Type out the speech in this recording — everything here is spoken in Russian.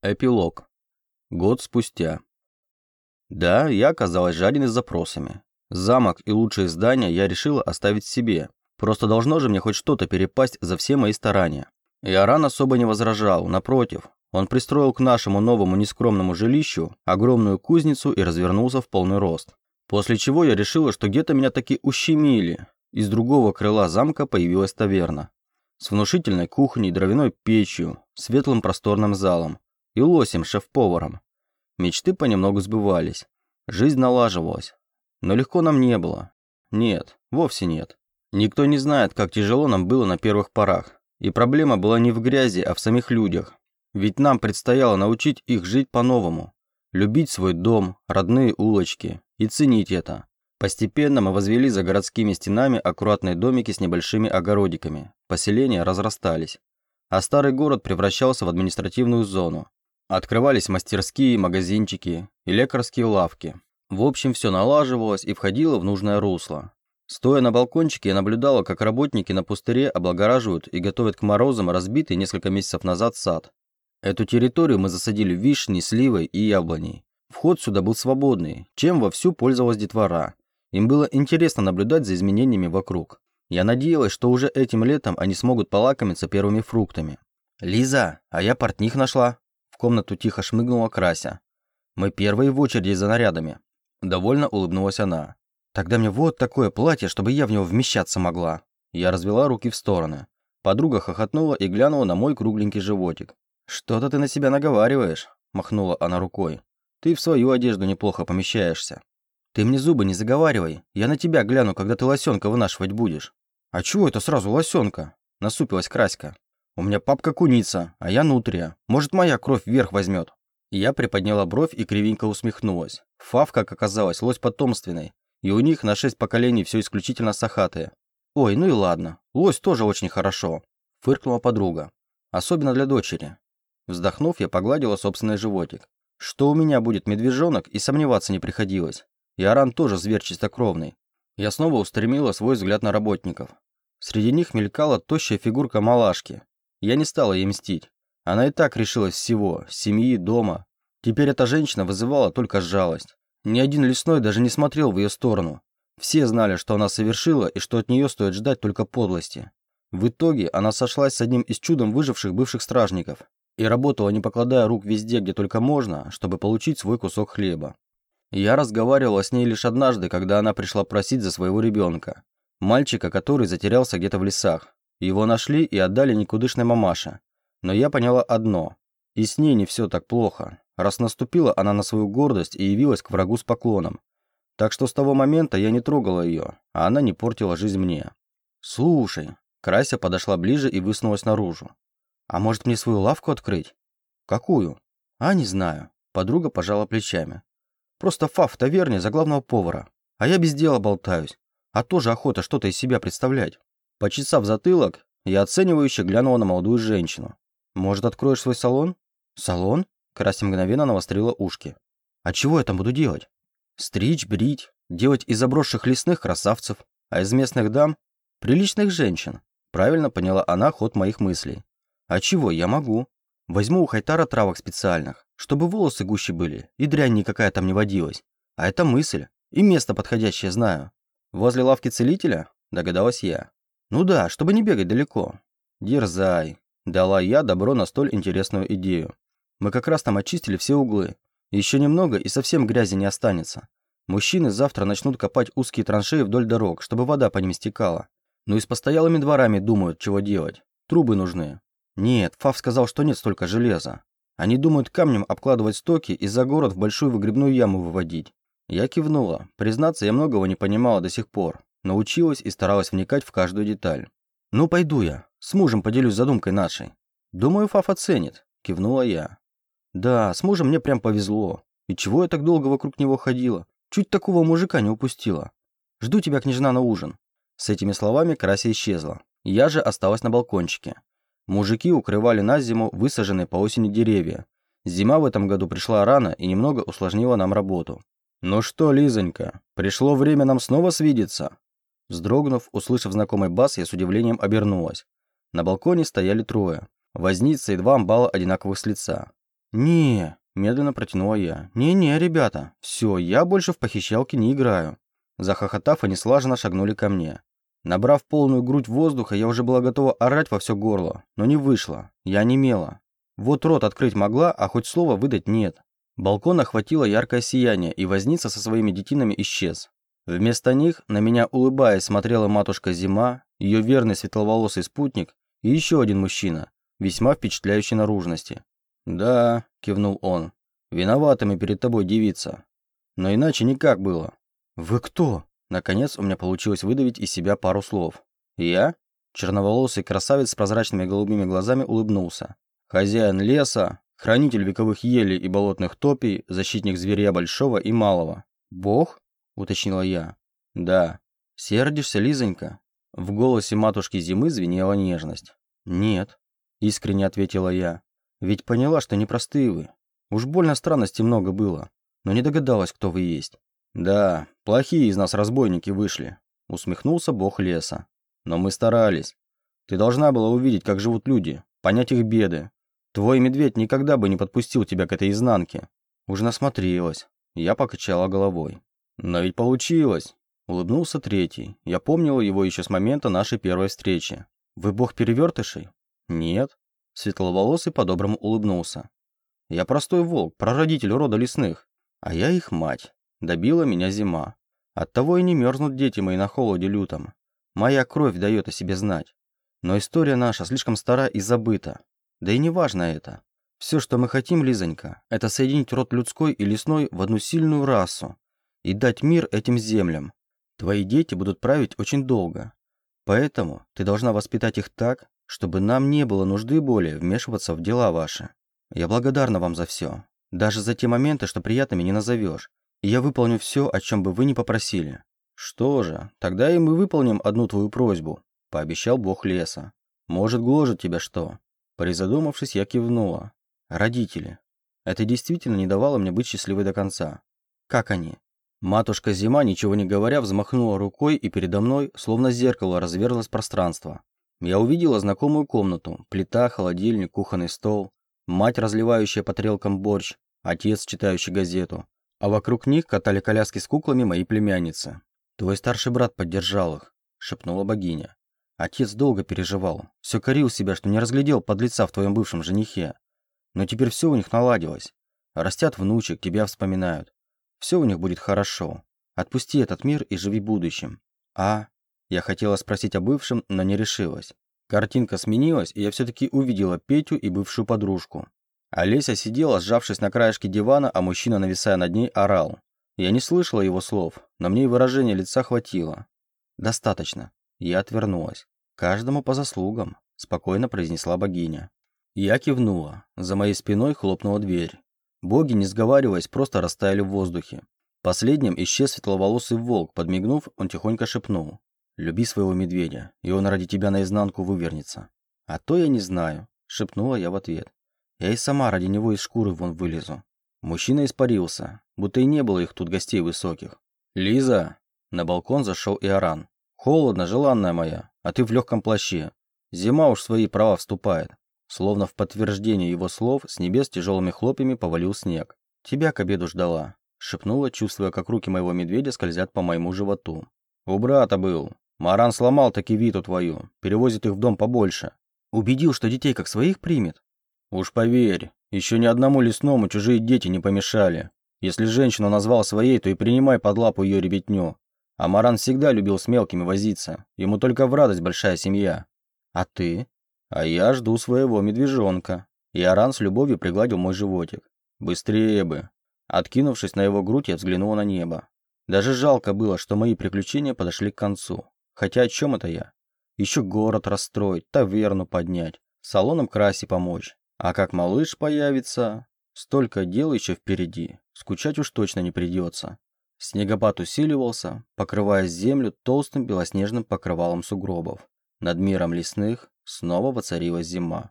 Эпилог. Год спустя. Да, я оказалась жадиной с запросами. Замок и лучшие здания я решила оставить себе. Просто должно же мне хоть что-то перепасть за все мои старания. И Аран особо не возражал, напротив. Он пристроил к нашему новому нескромному жилищу огромную кузницу и развернулся в полный рост. После чего я решила, что где-то меня таки ущемили. Из другого крыла замка появилась таверна. С внушительной кухней, дровяной печью, светлым просторным залом и лосем шеф-поваром. Мечты понемногу сбывались. Жизнь налаживалась. Но легко нам не было. Нет, вовсе нет. Никто не знает, как тяжело нам было на первых порах. И проблема была не в грязи, а в самих людях. Ведь нам предстояло научить их жить по-новому. Любить свой дом, родные улочки и ценить это. Постепенно мы возвели за городскими стенами аккуратные домики с небольшими огородиками. Поселения разрастались. А старый город превращался в административную зону, Открывались мастерские, магазинчики и лекарские лавки. В общем, все налаживалось и входило в нужное русло. Стоя на балкончике, я наблюдала, как работники на пустыре облагораживают и готовят к морозам разбитый несколько месяцев назад сад. Эту территорию мы засадили вишней, сливой и яблоней. Вход сюда был свободный, чем вовсю пользовалась детвора. Им было интересно наблюдать за изменениями вокруг. Я надеялась, что уже этим летом они смогут полакомиться первыми фруктами. «Лиза, а я портних нашла», комнату тихо шмыгнула Крася. «Мы первые в очереди за нарядами». Довольно улыбнулась она. «Тогда мне вот такое платье, чтобы я в него вмещаться могла». Я развела руки в стороны. Подруга хохотнула и глянула на мой кругленький животик. «Что-то ты на себя наговариваешь», – махнула она рукой. «Ты в свою одежду неплохо помещаешься». «Ты мне зубы не заговаривай. Я на тебя гляну, когда ты лосенка вынашивать будешь». «А чего это сразу лосенка?» – насупилась Краська. У меня папка куница, а я нутрия. Может, моя кровь вверх возьмет. Я приподняла бровь и кривенько усмехнулась. Фав, как оказалось, лось потомственный. И у них на шесть поколений все исключительно сахатые. Ой, ну и ладно. Лось тоже очень хорошо. Фыркнула подруга. Особенно для дочери. Вздохнув, я погладила собственный животик. Что у меня будет медвежонок, и сомневаться не приходилось. И Аран тоже зверь чистокровный. Я снова устремила свой взгляд на работников. Среди них мелькала тощая фигурка малашки, я не стала ей мстить. Она и так решилась всего, семьи, дома. Теперь эта женщина вызывала только жалость. Ни один лесной даже не смотрел в ее сторону. Все знали, что она совершила и что от нее стоит ждать только подлости. В итоге она сошлась с одним из чудом выживших бывших стражников и работала, не покладая рук везде, где только можно, чтобы получить свой кусок хлеба. Я разговаривала с ней лишь однажды, когда она пришла просить за своего ребенка. Мальчика, который затерялся где-то в лесах. Его нашли и отдали никудышной мамаше. Но я поняла одно. И с ней не все так плохо, раз наступила она на свою гордость и явилась к врагу с поклоном. Так что с того момента я не трогала ее, а она не портила жизнь мне. «Слушай», Крася подошла ближе и высунулась наружу. «А может мне свою лавку открыть?» «Какую?» «А, не знаю». Подруга пожала плечами. «Просто фа в таверне за главного повара. А я без дела болтаюсь. А тоже охота что-то из себя представлять». Почесав затылок, я оценивающе глянула на молодую женщину. «Может, откроешь свой салон?» «Салон?» Крася мгновенно навострила ушки. «А чего я там буду делать?» «Стричь, брить, делать из заброшенных лесных красавцев, а из местных дам – приличных женщин». Правильно поняла она ход моих мыслей. «А чего я могу? Возьму у Хайтара травок специальных, чтобы волосы гуще были, и дрянь никакая там не водилась. А это мысль, и место подходящее знаю. Возле лавки целителя?» – догадалась я. Ну да, чтобы не бегать далеко. Дерзай. Дала я добро на столь интересную идею. Мы как раз там очистили все углы. Еще немного и совсем грязи не останется. Мужчины завтра начнут копать узкие траншеи вдоль дорог, чтобы вода по ним стекала. Ну и с постоялыми дворами думают, чего делать. Трубы нужны. Нет, Фав сказал, что нет столько железа. Они думают камнем обкладывать стоки и за город в большую выгребную яму выводить. Я кивнула. Признаться, я многого не понимала до сих пор. Научилась и старалась вникать в каждую деталь. «Ну, пойду я. С мужем поделюсь задумкой нашей». «Думаю, Фаф оценит», – кивнула я. «Да, с мужем мне прям повезло. И чего я так долго вокруг него ходила? Чуть такого мужика не упустила. Жду тебя, княжна, на ужин». С этими словами Крася исчезла. Я же осталась на балкончике. Мужики укрывали на зиму высаженные по осени деревья. Зима в этом году пришла рано и немного усложнила нам работу. «Ну что, Лизонька, пришло время нам снова свидеться?» Вздрогнув, услышав знакомый бас, я с удивлением обернулась. На балконе стояли трое. Возница и два амбала одинаковых с лица. «Не», – медленно протянула я. «Не-не, ребята, все, я больше в похищалки не играю». Захохотав, они слаженно шагнули ко мне. Набрав полную грудь воздуха, я уже была готова орать во все горло, но не вышло. Я немела. Вот рот открыть могла, а хоть слово выдать нет. Балкон охватило яркое сияние, и возница со своими детинами исчез. Вместо них на меня, улыбаясь, смотрела матушка Зима, ее верный светловолосый спутник и еще один мужчина, весьма впечатляющей наружности. «Да», – кивнул он, – «виноватыми перед тобой девица. Но иначе никак было». «Вы кто?» Наконец у меня получилось выдавить из себя пару слов. «Я?» Черноволосый красавец с прозрачными голубыми глазами улыбнулся. «Хозяин леса, хранитель вековых елей и болотных топий, защитник зверя большого и малого». «Бог?» – уточнила я. «Да». «Сердишься, Лизонька?» В голосе матушки Зимы звенела нежность. «Нет», – искренне ответила я. «Ведь поняла, что непростые вы. Уж больно странностей много было, но не догадалась, кто вы есть». «Да, плохие из нас разбойники вышли», – усмехнулся бог леса. «Но мы старались. Ты должна была увидеть, как живут люди, понять их беды. Твой медведь никогда бы не подпустил тебя к этой изнанке». Уж насмотрелась. Я покачала головой. «Но ведь получилось!» Улыбнулся третий. Я помнила его еще с момента нашей первой встречи. «Вы бог перевертышей?» «Нет». Светловолосый по-доброму улыбнулся. «Я простой волк, прародитель рода лесных, а я их мать». Добила меня зима. Оттого и не мерзнут дети мои на холоде лютом. Моя кровь дает о себе знать. Но история наша слишком стара и забыта. Да и не важно это. Все, что мы хотим, Лизонька, это соединить род людской и лесной в одну сильную расу и дать мир этим землям. Твои дети будут править очень долго. Поэтому ты должна воспитать их так, чтобы нам не было нужды более вмешиваться в дела ваши. Я благодарна вам за все. Даже за те моменты, что приятными не назовешь и я выполню все, о чем бы вы ни попросили». «Что же, тогда и мы выполним одну твою просьбу», – пообещал бог леса. «Может, гложет тебя что?» Призадумавшись, я кивнула. «Родители. Это действительно не давало мне быть счастливой до конца. Как они?» Матушка Зима, ничего не говоря, взмахнула рукой, и передо мной, словно зеркало, разверзлось пространство. Я увидела знакомую комнату. Плита, холодильник, кухонный стол. Мать, разливающая по тарелкам борщ. Отец, читающий газету а вокруг них катали коляски с куклами мои племянницы. «Твой старший брат поддержал их», – шепнула богиня. «Отец долго переживал, все корил себя, что не разглядел подлеца в твоем бывшем женихе. Но теперь все у них наладилось. Растят внучек, тебя вспоминают. Все у них будет хорошо. Отпусти этот мир и живи будущим. А? Я хотела спросить о бывшем, но не решилась. Картинка сменилась, и я все-таки увидела Петю и бывшую подружку. Олеся сидела, сжавшись на краешке дивана, а мужчина, нависая над ней, орал. Я не слышала его слов, но мне и выражения лица хватило. «Достаточно». Я отвернулась. «Каждому по заслугам», – спокойно произнесла богиня. Я кивнула. За моей спиной хлопнула дверь. Боги, не сговариваясь, просто растаяли в воздухе. Последним исчез светловолосый волк, подмигнув, он тихонько шепнул. «Люби своего медведя, и он ради тебя наизнанку вывернется». «А то я не знаю», – шепнула я в ответ. Я и сама ради него из шкуры вон вылезу. Мужчина испарился, будто и не было их тут гостей высоких. «Лиза!» На балкон зашел Иоран. «Холодно, желанная моя, а ты в легком плаще. Зима уж свои права вступает». Словно в подтверждение его слов, с небес тяжелыми хлопьями повалил снег. «Тебя к обеду ждала», – шепнула, чувствуя, как руки моего медведя скользят по моему животу. «У брата был. Маран сломал таки виту твою, перевозит их в дом побольше. Убедил, что детей как своих примет?» Уж поверь, еще ни одному лесному чужие дети не помешали. Если женщину назвал своей, то и принимай под лапу ее ребятню. А Маран всегда любил с мелкими возиться. Ему только в радость большая семья. А ты? А я жду своего медвежонка. И Аран с любовью пригладил мой животик. Быстрее бы. Откинувшись на его грудь, я взглянула на небо. Даже жалко было, что мои приключения подошли к концу. Хотя о чем это я? Еще город расстроить, таверну поднять, салоном краси помочь. А как малыш появится, столько дел еще впереди, скучать уж точно не придется. Снегопад усиливался, покрывая землю толстым белоснежным покрывалом сугробов. Над миром лесных снова воцарилась зима.